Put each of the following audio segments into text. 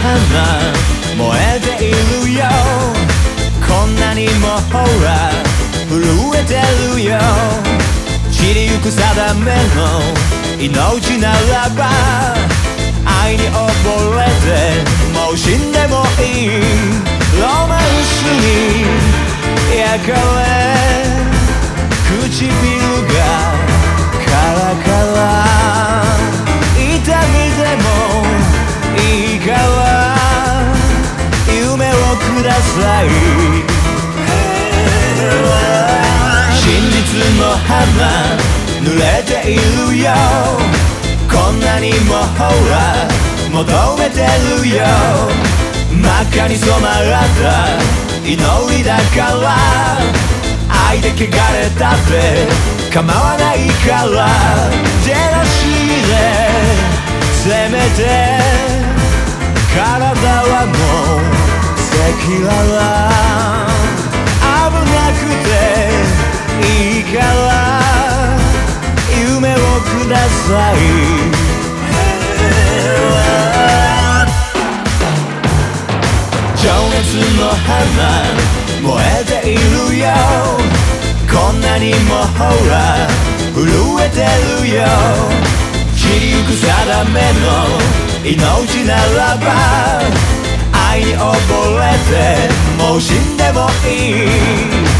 花燃えているよ。こんなにもほら震えてるよ。散りゆく定めの命ならば愛に溺れてもう死んでもいい。ロマンスに焼かれ唇がい。真実の花濡れているよ。こんなにもほら求めてるよ。真っ赤に染まった祈りだから。愛で汚れたって構わないから。ジェラシーでせめて体はもう赤裸々危なくていいから夢をください情熱の花燃えているよ。こんなにもほら震えてるよ。散りゆく定めの命ならば愛に溺れぜもう死んでもいい。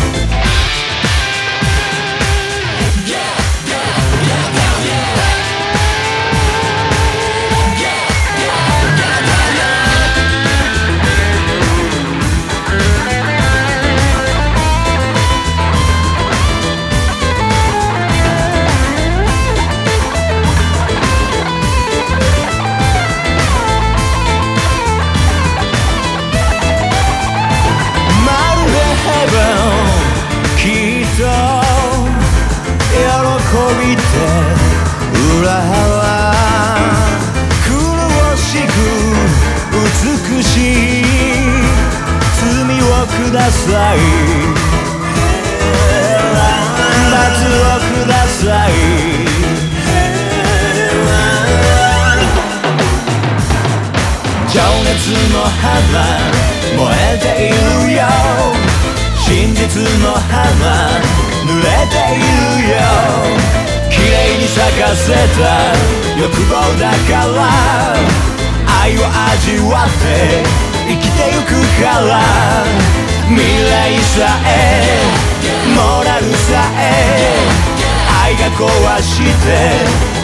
苦しく美しい罪をください。罰をください。情熱の花燃えているよ。真実の花濡れている。咲かせた欲望だから愛を味わって生きてゆくから未来さえモラルさえ愛が壊して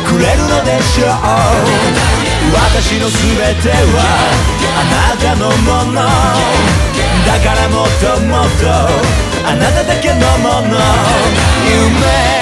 くれるのでしょう私の全てはあなたのものだからもっともっとあなただけのもの夢